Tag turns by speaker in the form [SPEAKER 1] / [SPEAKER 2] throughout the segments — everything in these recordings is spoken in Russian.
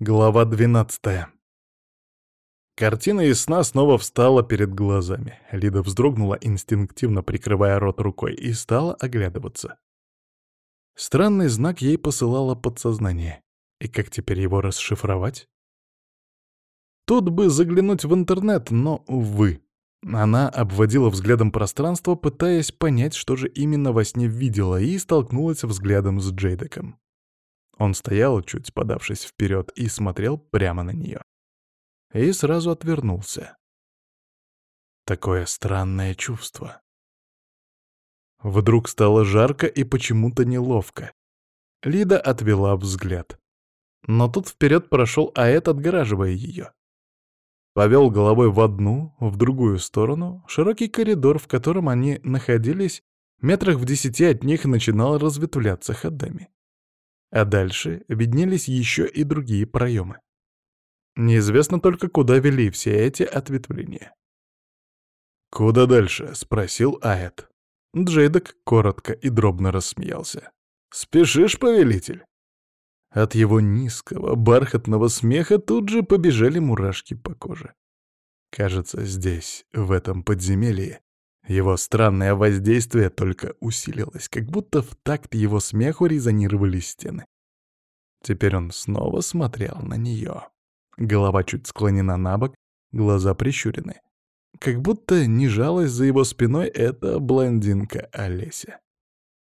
[SPEAKER 1] Глава 12 Картина из сна снова встала перед глазами. Лида вздрогнула, инстинктивно прикрывая рот рукой, и стала оглядываться. Странный знак ей посылало подсознание. И как теперь его расшифровать? Тут бы заглянуть в интернет, но, увы. Она обводила взглядом пространство, пытаясь понять, что же именно во сне видела, и столкнулась взглядом с Джейдеком. Он стоял, чуть подавшись вперед, и смотрел прямо на нее. И сразу отвернулся. Такое странное чувство. Вдруг стало жарко и почему-то неловко. Лида отвела взгляд. Но тут вперед прошел Аэт, отгораживая ее. Повел головой в одну, в другую сторону, широкий коридор, в котором они находились, метрах в десяти от них начинал разветвляться ходами а дальше виднелись еще и другие проемы. Неизвестно только, куда вели все эти ответвления. «Куда дальше?» — спросил Аэт. Джейдок коротко и дробно рассмеялся. «Спешишь, повелитель?» От его низкого, бархатного смеха тут же побежали мурашки по коже. Кажется, здесь, в этом подземелье, его странное воздействие только усилилось, как будто в такт его смеху резонировали стены. Теперь он снова смотрел на нее. Голова чуть склонена на бок, глаза прищурены. Как будто не жалась за его спиной эта блондинка Олеся.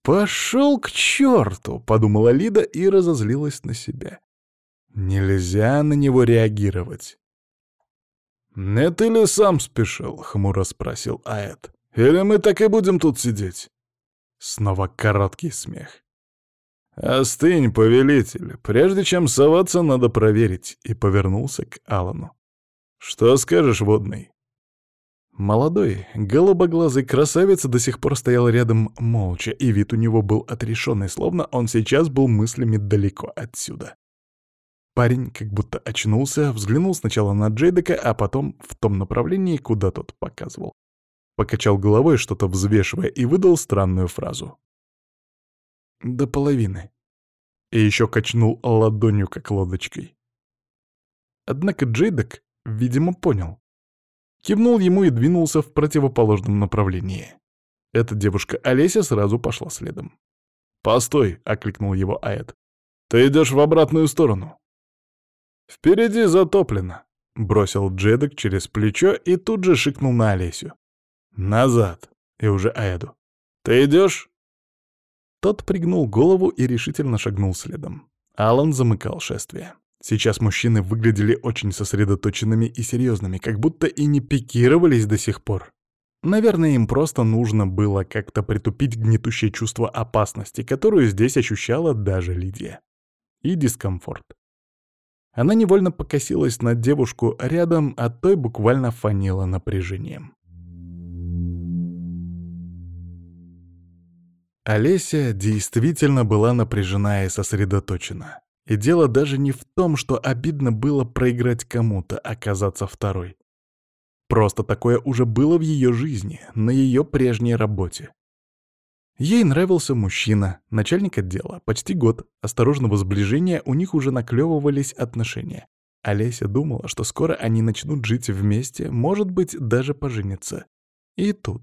[SPEAKER 1] «Пошел к черту!» — подумала Лида и разозлилась на себя. Нельзя на него реагировать. «Не ты ли сам спешил?» — хмуро спросил Аэт. Или мы так и будем тут сидеть?» Снова короткий смех. «Остынь, повелитель. Прежде чем соваться, надо проверить». И повернулся к Алану. «Что скажешь, водный?» Молодой, голубоглазый красавец до сих пор стоял рядом молча, и вид у него был отрешенный, словно он сейчас был мыслями далеко отсюда. Парень как будто очнулся, взглянул сначала на Джейдека, а потом в том направлении, куда тот показывал. Покачал головой, что-то взвешивая, и выдал странную фразу. «До половины». И еще качнул ладонью, как лодочкой. Однако Джейдок, видимо, понял. Кивнул ему и двинулся в противоположном направлении. Эта девушка Олеся сразу пошла следом. «Постой!» — окликнул его Аэт. «Ты идешь в обратную сторону». «Впереди затоплено», — бросил Джедок через плечо и тут же шикнул на Олесю. «Назад!» И уже Аэду. «Ты идешь?» Тот пригнул голову и решительно шагнул следом. Алан замыкал шествие. Сейчас мужчины выглядели очень сосредоточенными и серьезными, как будто и не пикировались до сих пор. Наверное, им просто нужно было как-то притупить гнетущее чувство опасности, которую здесь ощущала даже Лидия. И дискомфорт. Она невольно покосилась на девушку рядом, а той буквально фанила напряжением. Олеся действительно была напряжена и сосредоточена. И дело даже не в том, что обидно было проиграть кому-то, оказаться второй. Просто такое уже было в ее жизни, на ее прежней работе. Ей нравился мужчина, начальник отдела, почти год, осторожного сближения, у них уже наклевывались отношения. Олеся думала, что скоро они начнут жить вместе, может быть, даже пожениться. И тут,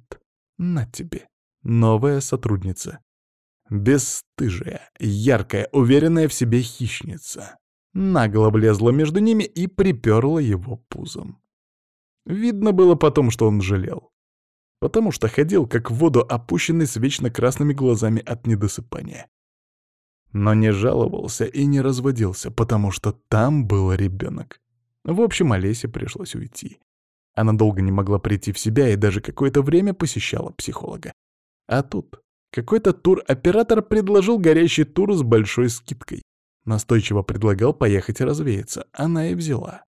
[SPEAKER 1] на тебе. Новая сотрудница. Бесстыжая, яркая, уверенная в себе хищница. Нагло влезла между ними и приперла его пузом. Видно было потом, что он жалел. Потому что ходил, как в воду опущенный с вечно красными глазами от недосыпания. Но не жаловался и не разводился, потому что там был ребенок. В общем, Олесе пришлось уйти. Она долго не могла прийти в себя и даже какое-то время посещала психолога. А тут какой-то туроператор предложил горящий тур с большой скидкой. Настойчиво предлагал поехать развеяться. Она и взяла.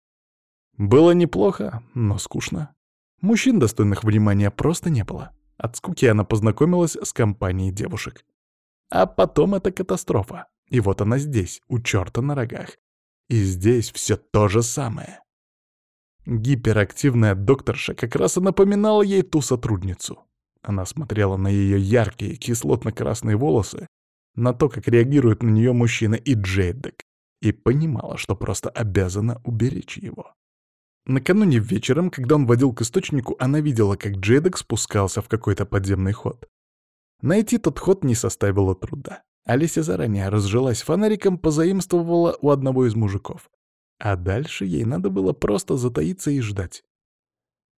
[SPEAKER 1] Было неплохо, но скучно. Мужчин, достойных внимания, просто не было. От скуки она познакомилась с компанией девушек. А потом это катастрофа. И вот она здесь, у черта на рогах. И здесь все то же самое. Гиперактивная докторша как раз и напоминала ей ту сотрудницу. Она смотрела на ее яркие, кислотно-красные волосы, на то, как реагирует на нее мужчина и Джейдек, и понимала, что просто обязана уберечь его. Накануне вечером, когда он водил к источнику, она видела, как Джейдек спускался в какой-то подземный ход. Найти тот ход не составило труда. Алисия заранее разжилась фонариком, позаимствовала у одного из мужиков. А дальше ей надо было просто затаиться и ждать.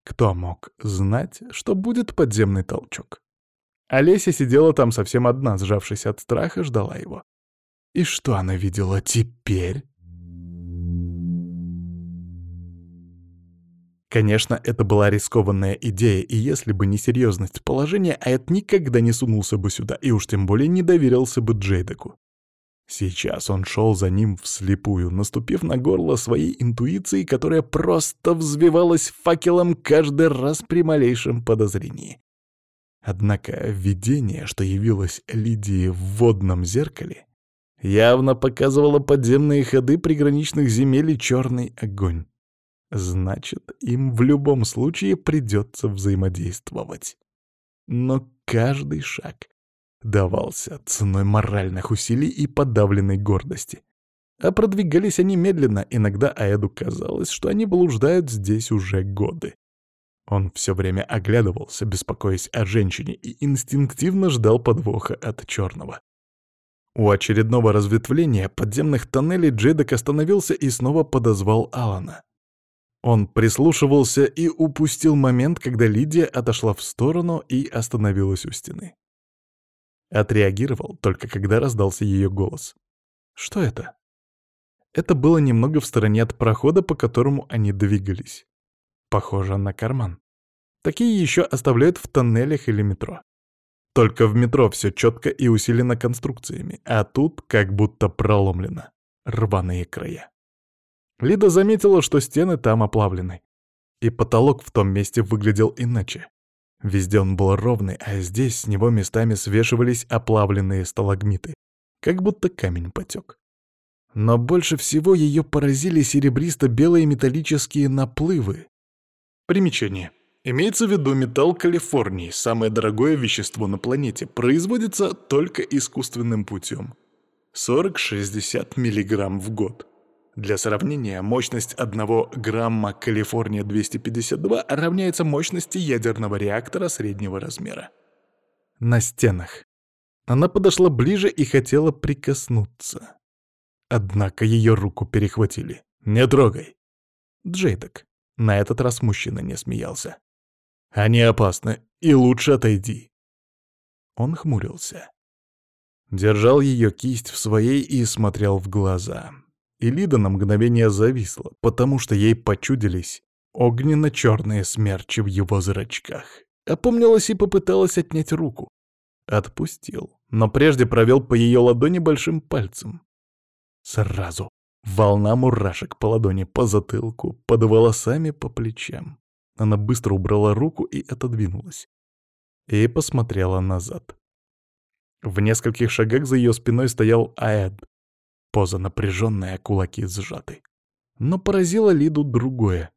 [SPEAKER 1] Кто мог знать, что будет подземный толчок? Олеся сидела там совсем одна, сжавшись от страха, ждала его. И что она видела теперь? Конечно, это была рискованная идея, и если бы не серьезность положения, Айд никогда не сунулся бы сюда, и уж тем более не доверился бы Джейдеку. Сейчас он шел за ним вслепую, наступив на горло своей интуиции, которая просто взвивалась факелом каждый раз при малейшем подозрении. Однако видение, что явилось Лидии в водном зеркале, явно показывало подземные ходы приграничных земель и черный огонь. Значит, им в любом случае придется взаимодействовать. Но каждый шаг давался ценой моральных усилий и подавленной гордости. А продвигались они медленно, иногда Аэду казалось, что они блуждают здесь уже годы. Он все время оглядывался, беспокоясь о женщине, и инстинктивно ждал подвоха от черного. У очередного разветвления подземных тоннелей Джейдек остановился и снова подозвал Алана. Он прислушивался и упустил момент, когда Лидия отошла в сторону и остановилась у стены. Отреагировал только когда раздался ее голос. «Что это?» Это было немного в стороне от прохода, по которому они двигались. Похоже на карман. Такие еще оставляют в тоннелях или метро. Только в метро все четко и усилено конструкциями, а тут как будто проломлено. Рваные края. Лида заметила, что стены там оплавлены. И потолок в том месте выглядел иначе. Везде он был ровный, а здесь с него местами свешивались оплавленные сталагмиты, как будто камень потек. Но больше всего ее поразили серебристо-белые металлические наплывы. Примечание. Имеется в виду металл Калифорнии, самое дорогое вещество на планете, производится только искусственным путем. 40-60 мг в год. Для сравнения, мощность одного грамма Калифорния-252 равняется мощности ядерного реактора среднего размера. На стенах. Она подошла ближе и хотела прикоснуться. Однако ее руку перехватили. «Не трогай!» Джейдок. На этот раз мужчина не смеялся. «Они опасны, и лучше отойди!» Он хмурился. Держал ее кисть в своей и смотрел в глаза. И Лида на мгновение зависла, потому что ей почудились огненно-черные смерчи в его зрачках. Опомнилась и попыталась отнять руку. Отпустил, но прежде провел по ее ладони большим пальцем. Сразу. Волна мурашек по ладони, по затылку, под волосами, по плечам. Она быстро убрала руку и отодвинулась. И посмотрела назад. В нескольких шагах за ее спиной стоял Аэд, Поза напряженная, кулаки сжаты. Но поразило Лиду другое.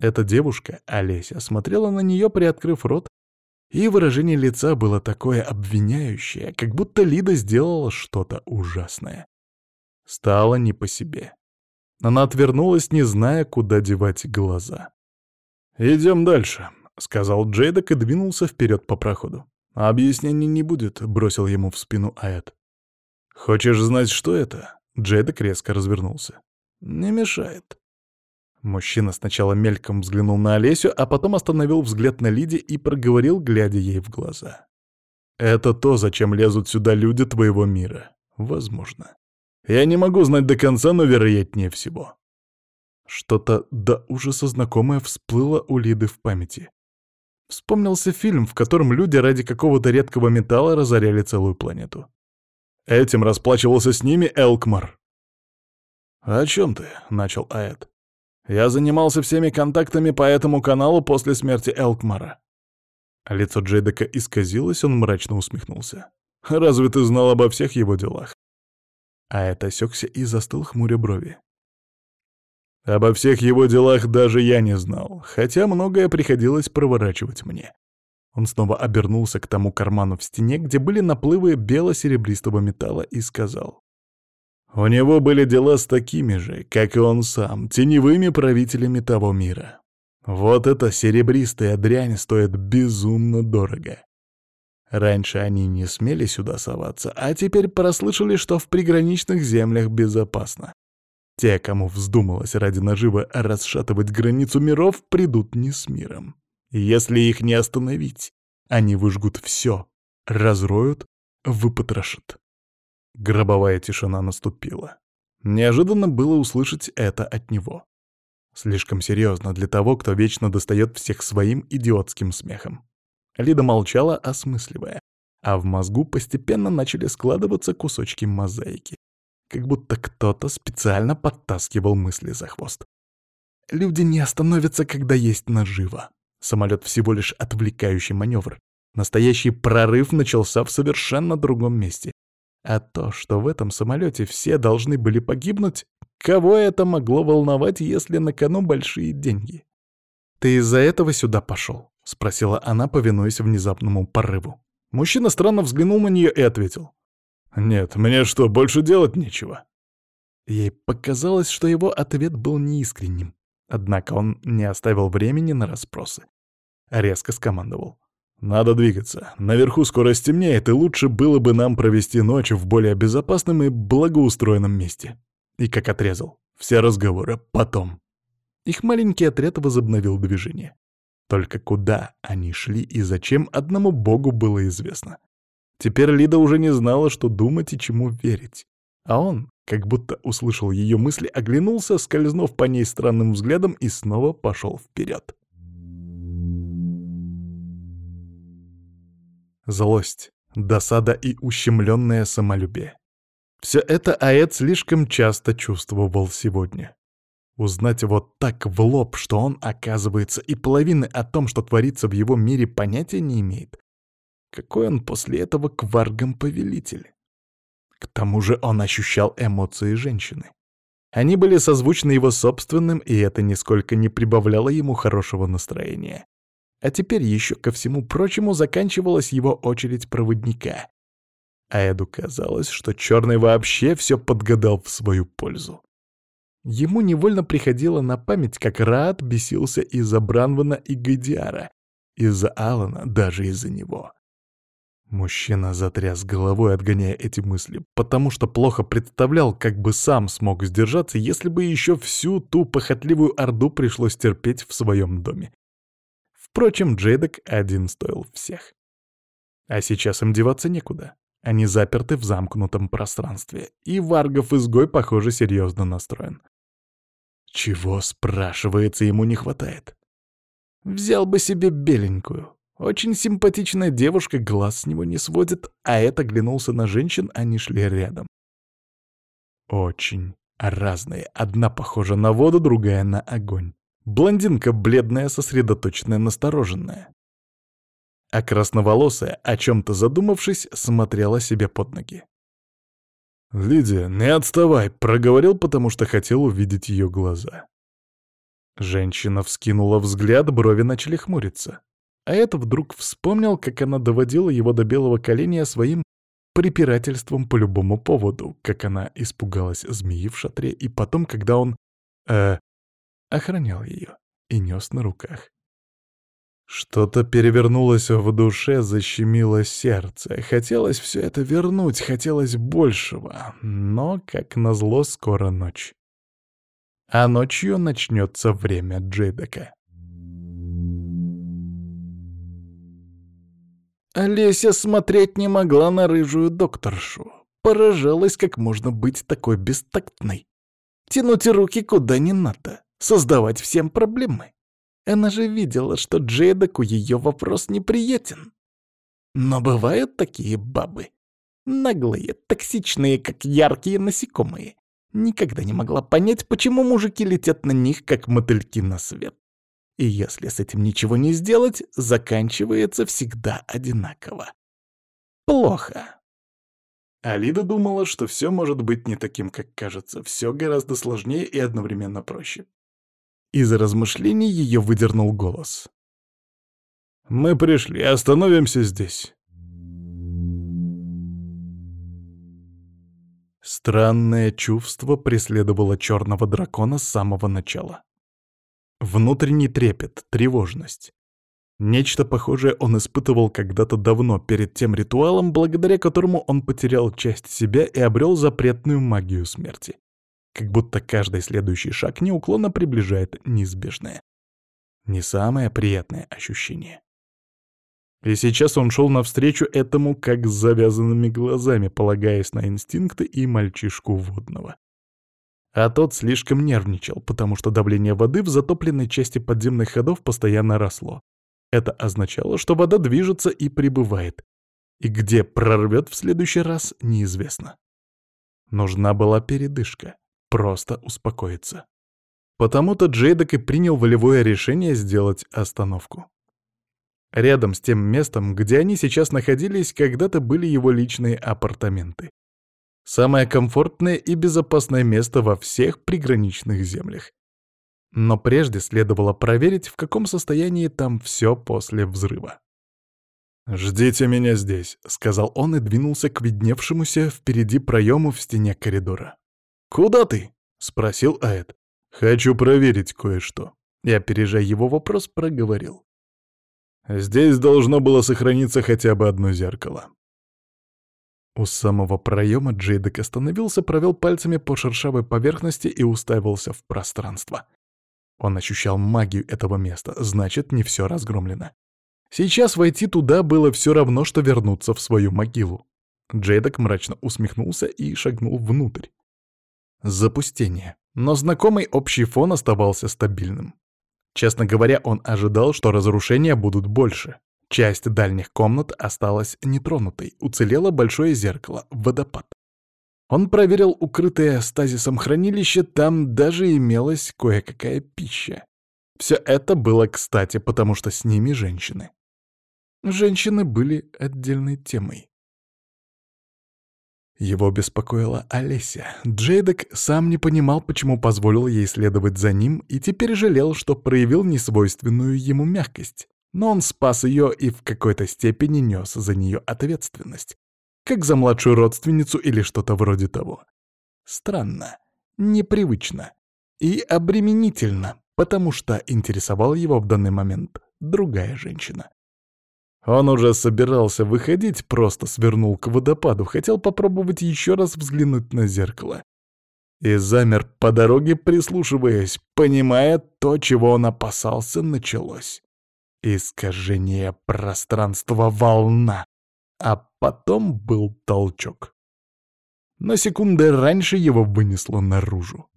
[SPEAKER 1] Эта девушка, Олеся, смотрела на нее, приоткрыв рот, и выражение лица было такое обвиняющее, как будто Лида сделала что-то ужасное. Стало не по себе. Она отвернулась, не зная, куда девать глаза. «Идем дальше», — сказал Джейдок и двинулся вперед по проходу. «Объяснений не будет», — бросил ему в спину Аэт. «Хочешь знать, что это?» Джейдек резко развернулся. «Не мешает». Мужчина сначала мельком взглянул на Олесю, а потом остановил взгляд на Лиде и проговорил, глядя ей в глаза. «Это то, зачем лезут сюда люди твоего мира. Возможно. Я не могу знать до конца, но вероятнее всего». Что-то до ужаса знакомое всплыло у Лиды в памяти. Вспомнился фильм, в котором люди ради какого-то редкого металла разоряли целую планету. Этим расплачивался с ними Элкмар. «О чем ты?» — начал Аэт. «Я занимался всеми контактами по этому каналу после смерти Элкмара». Лицо Джейдека исказилось, он мрачно усмехнулся. «Разве ты знал обо всех его делах?» Аэт осекся и застыл хмуря брови. Обо всех его делах даже я не знал, хотя многое приходилось проворачивать мне. Он снова обернулся к тому карману в стене, где были наплывы бело-серебристого металла, и сказал. У него были дела с такими же, как и он сам, теневыми правителями того мира. Вот эта серебристая дрянь стоит безумно дорого. Раньше они не смели сюда соваться, а теперь прослышали, что в приграничных землях безопасно. Те, кому вздумалось ради наживы расшатывать границу миров, придут не с миром. Если их не остановить, они выжгут все, разроют, выпотрошат. Гробовая тишина наступила. Неожиданно было услышать это от него. Слишком серьезно для того, кто вечно достает всех своим идиотским смехом. Лида молчала, осмысливая, а в мозгу постепенно начали складываться кусочки мозаики. Как будто кто-то специально подтаскивал мысли за хвост. Люди не остановятся, когда есть наживо. Самолет всего лишь отвлекающий маневр. Настоящий прорыв начался в совершенно другом месте. А то, что в этом самолете все должны были погибнуть, кого это могло волновать, если на кону большие деньги? «Ты из-за этого сюда пошел?» — спросила она, повинуясь внезапному порыву. Мужчина странно взглянул на нее и ответил. «Нет, мне что, больше делать нечего?» Ей показалось, что его ответ был неискренним. Однако он не оставил времени на расспросы. Резко скомандовал. «Надо двигаться. Наверху скоро стемнеет, и лучше было бы нам провести ночь в более безопасном и благоустроенном месте». И как отрезал. Все разговоры потом. Их маленький отряд возобновил движение. Только куда они шли и зачем, одному богу было известно. Теперь Лида уже не знала, что думать и чему верить. А он, как будто услышал ее мысли, оглянулся, скользнув по ней странным взглядом и снова пошел вперед. Злость, досада и ущемленное самолюбие. Все это Аэт слишком часто чувствовал сегодня. Узнать вот так в лоб, что он, оказывается, и половины о том, что творится в его мире, понятия не имеет. Какой он после этого кваргам повелитель? К тому же он ощущал эмоции женщины. Они были созвучны его собственным, и это нисколько не прибавляло ему хорошего настроения. А теперь еще ко всему прочему заканчивалась его очередь проводника. А Эду казалось, что Черный вообще все подгадал в свою пользу. Ему невольно приходило на память, как Раат бесился из-за Бранвана и Гайдиара, из-за Алана, даже из-за него. Мужчина затряс головой, отгоняя эти мысли, потому что плохо представлял, как бы сам смог сдержаться, если бы еще всю ту похотливую орду пришлось терпеть в своем доме. Впрочем, Джейдок один стоил всех. А сейчас им деваться некуда. Они заперты в замкнутом пространстве, и Варгов-изгой, похоже, серьезно настроен. Чего, спрашивается, ему не хватает? Взял бы себе беленькую. Очень симпатичная девушка, глаз с него не сводит, а это глянулся на женщин, они шли рядом. Очень разные. Одна похожа на воду, другая на огонь. Блондинка бледная, сосредоточенная, настороженная. А красноволосая, о чем-то задумавшись, смотрела себе под ноги. «Лидия, не отставай!» — проговорил, потому что хотел увидеть ее глаза. Женщина вскинула взгляд, брови начали хмуриться. А это вдруг вспомнил, как она доводила его до белого коленя своим препирательством по любому поводу, как она испугалась змеи в шатре, и потом, когда он, э, охранял ее и нес на руках. Что-то перевернулось в душе, защемило сердце. Хотелось все это вернуть, хотелось большего. Но, как назло, скоро ночь. А ночью начнется время Джейдека. Олеся смотреть не могла на рыжую докторшу. Поражалась, как можно быть такой бестактной. Тянуть руки куда не надо, создавать всем проблемы. Она же видела, что Джейдаку ее вопрос неприятен. Но бывают такие бабы. Наглые, токсичные, как яркие насекомые. Никогда не могла понять, почему мужики летят на них, как мотыльки на свет. И если с этим ничего не сделать, заканчивается всегда одинаково. Плохо. Алида думала, что все может быть не таким, как кажется. Все гораздо сложнее и одновременно проще. Из размышлений ее выдернул голос. «Мы пришли, остановимся здесь». Странное чувство преследовало черного дракона с самого начала. Внутренний трепет, тревожность. Нечто похожее он испытывал когда-то давно, перед тем ритуалом, благодаря которому он потерял часть себя и обрел запретную магию смерти. Как будто каждый следующий шаг неуклонно приближает неизбежное. Не самое приятное ощущение. И сейчас он шел навстречу этому как с завязанными глазами, полагаясь на инстинкты и мальчишку водного. А тот слишком нервничал, потому что давление воды в затопленной части подземных ходов постоянно росло. Это означало, что вода движется и прибывает. И где прорвет в следующий раз, неизвестно. Нужна была передышка. Просто успокоиться. Потому-то Джейдок и принял волевое решение сделать остановку. Рядом с тем местом, где они сейчас находились, когда-то были его личные апартаменты. Самое комфортное и безопасное место во всех приграничных землях. Но прежде следовало проверить, в каком состоянии там все после взрыва. «Ждите меня здесь», — сказал он и двинулся к видневшемуся впереди проему в стене коридора. «Куда ты?» — спросил Аэт. «Хочу проверить кое-что». Я, опережая его вопрос, проговорил. Здесь должно было сохраниться хотя бы одно зеркало. У самого проема Джейдек остановился, провел пальцами по шершавой поверхности и уставился в пространство. Он ощущал магию этого места, значит, не все разгромлено. Сейчас войти туда было все равно, что вернуться в свою могилу. Джейдек мрачно усмехнулся и шагнул внутрь. Запустение. Но знакомый общий фон оставался стабильным. Честно говоря, он ожидал, что разрушения будут больше. Часть дальних комнат осталась нетронутой, уцелело большое зеркало, водопад. Он проверил укрытое стазисом хранилище, там даже имелась кое-какая пища. Все это было кстати, потому что с ними женщины. Женщины были отдельной темой. Его беспокоила Олеся. Джейдек сам не понимал, почему позволил ей следовать за ним, и теперь жалел, что проявил несвойственную ему мягкость. Но он спас ее и в какой-то степени нес за нее ответственность. Как за младшую родственницу или что-то вроде того. Странно, непривычно и обременительно, потому что интересовала его в данный момент другая женщина. Он уже собирался выходить, просто свернул к водопаду, хотел попробовать еще раз взглянуть на зеркало. И замер по дороге, прислушиваясь, понимая то, чего он опасался, началось. Искажение пространства волна. А потом был толчок. На секунды раньше его вынесло наружу.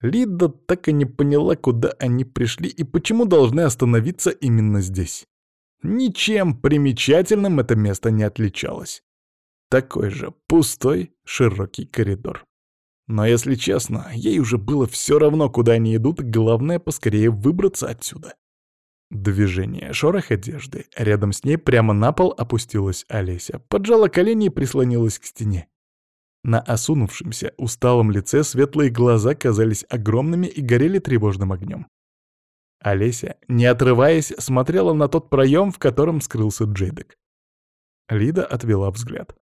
[SPEAKER 1] Лида так и не поняла, куда они пришли и почему должны остановиться именно здесь. Ничем примечательным это место не отличалось. Такой же пустой, широкий коридор. Но, если честно, ей уже было все равно, куда они идут, главное поскорее выбраться отсюда. Движение, шорох одежды. Рядом с ней прямо на пол опустилась Олеся, поджала колени и прислонилась к стене. На осунувшемся, усталом лице светлые глаза казались огромными и горели тревожным огнем. Олеся, не отрываясь, смотрела на тот проем, в котором скрылся Джейдек. Лида отвела взгляд.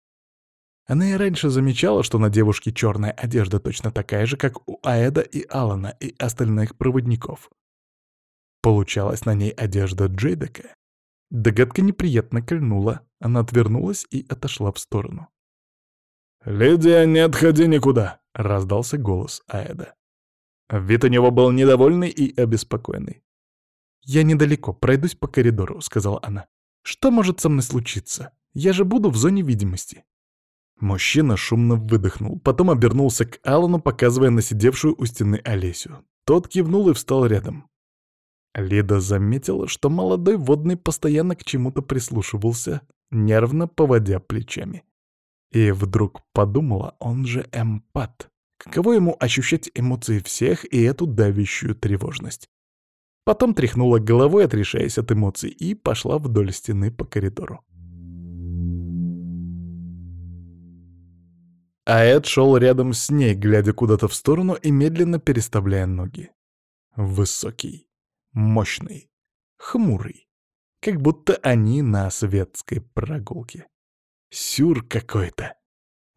[SPEAKER 1] Она и раньше замечала, что на девушке черная одежда точно такая же, как у Аэда и Алана и остальных проводников. Получалась на ней одежда Джейдека. Догадка неприятно кольнула, она отвернулась и отошла в сторону. «Лидия, не отходи никуда!» — раздался голос Аэда. Вид у него был недовольный и обеспокоенный. «Я недалеко, пройдусь по коридору», — сказала она. «Что может со мной случиться? Я же буду в зоне видимости». Мужчина шумно выдохнул, потом обернулся к Аллану, показывая на сидевшую у стены Олесю. Тот кивнул и встал рядом. Лида заметила, что молодой водный постоянно к чему-то прислушивался, нервно поводя плечами. И вдруг подумала, он же эмпат. Каково ему ощущать эмоции всех и эту давящую тревожность? Потом тряхнула головой, отрешаясь от эмоций, и пошла вдоль стены по коридору. А Эд шел рядом с ней, глядя куда-то в сторону и медленно переставляя ноги. Высокий, мощный, хмурый. Как будто они на светской прогулке. Сюр какой-то.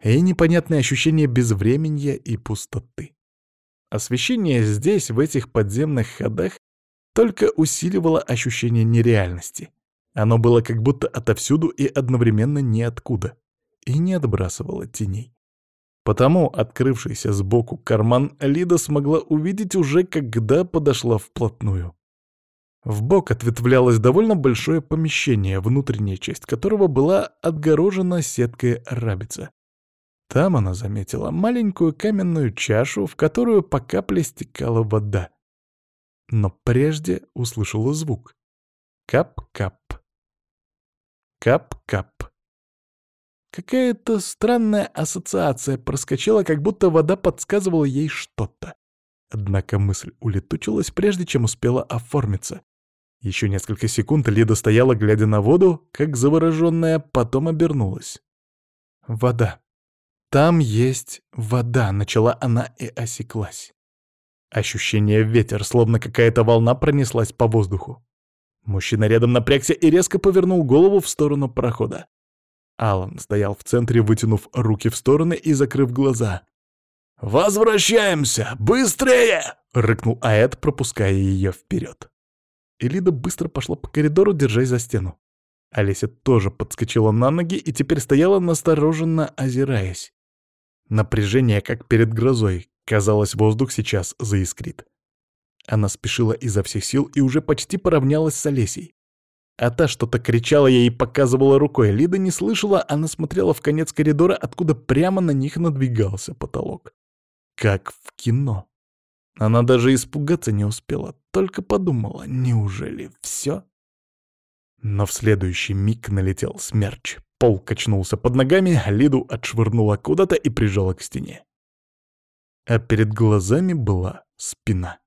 [SPEAKER 1] И непонятное ощущение безвременья и пустоты. Освещение здесь, в этих подземных ходах, только усиливало ощущение нереальности. Оно было как будто отовсюду и одновременно ниоткуда, и не отбрасывало теней. Потому открывшийся сбоку карман Лида смогла увидеть уже, когда подошла вплотную. В бок ответвлялось довольно большое помещение, внутренняя часть которого была отгорожена сеткой рабица. Там она заметила маленькую каменную чашу, в которую по капле стекала вода. Но прежде услышала звук. Кап-кап. Кап-кап. Какая-то странная ассоциация проскочила, как будто вода подсказывала ей что-то. Однако мысль улетучилась, прежде чем успела оформиться. Еще несколько секунд Лида стояла, глядя на воду, как завороженная, потом обернулась. «Вода. Там есть вода», — начала она и осеклась. Ощущение ветер, словно какая-то волна пронеслась по воздуху. Мужчина рядом напрягся и резко повернул голову в сторону прохода. Алан стоял в центре, вытянув руки в стороны и закрыв глаза. «Возвращаемся! Быстрее!» — рыкнул Аэт, пропуская ее вперед. Элида быстро пошла по коридору, держась за стену. Олеся тоже подскочила на ноги и теперь стояла настороженно, озираясь. Напряжение, как перед грозой. Казалось, воздух сейчас заискрит. Она спешила изо всех сил и уже почти поравнялась с Олесей. А та что-то кричала ей и показывала рукой. Лида не слышала, она смотрела в конец коридора, откуда прямо на них надвигался потолок. Как в кино. Она даже испугаться не успела, только подумала, неужели все? Но в следующий миг налетел смерч. Пол качнулся под ногами, Лиду отшвырнула куда-то и прижала к стене. А перед глазами была спина.